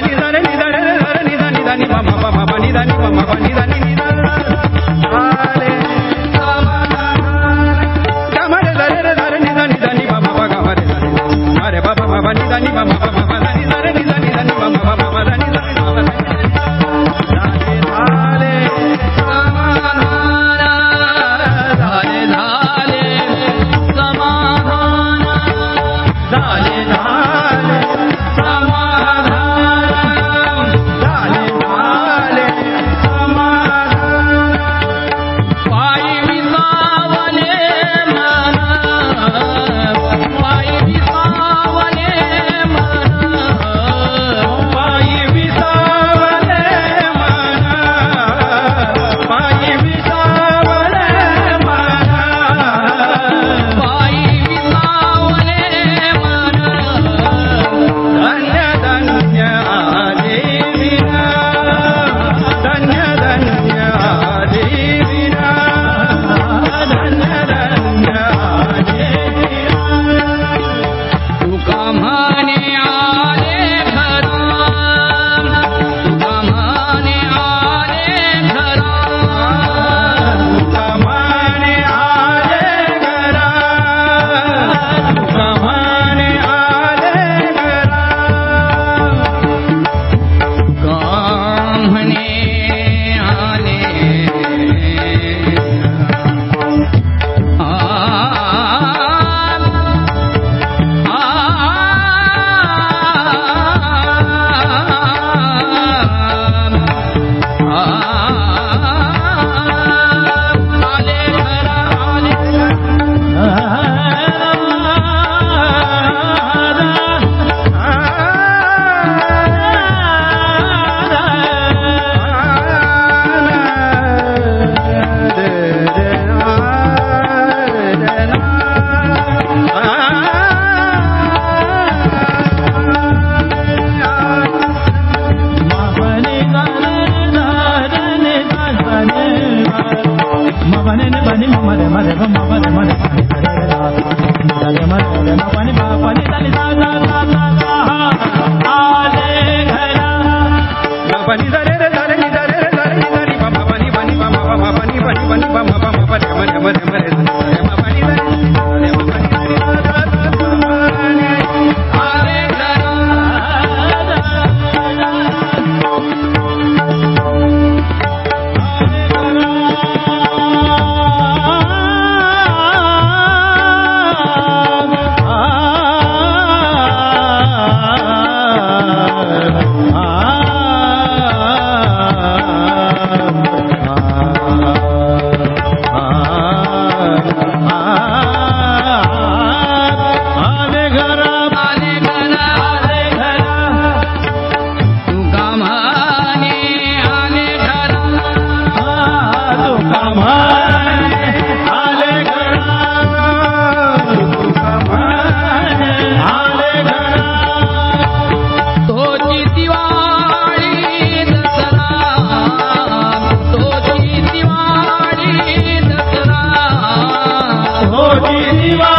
ni da ni da ni da ni da ni da ni da ni da ni da ni da ni da ni da ni da ni da ni 君は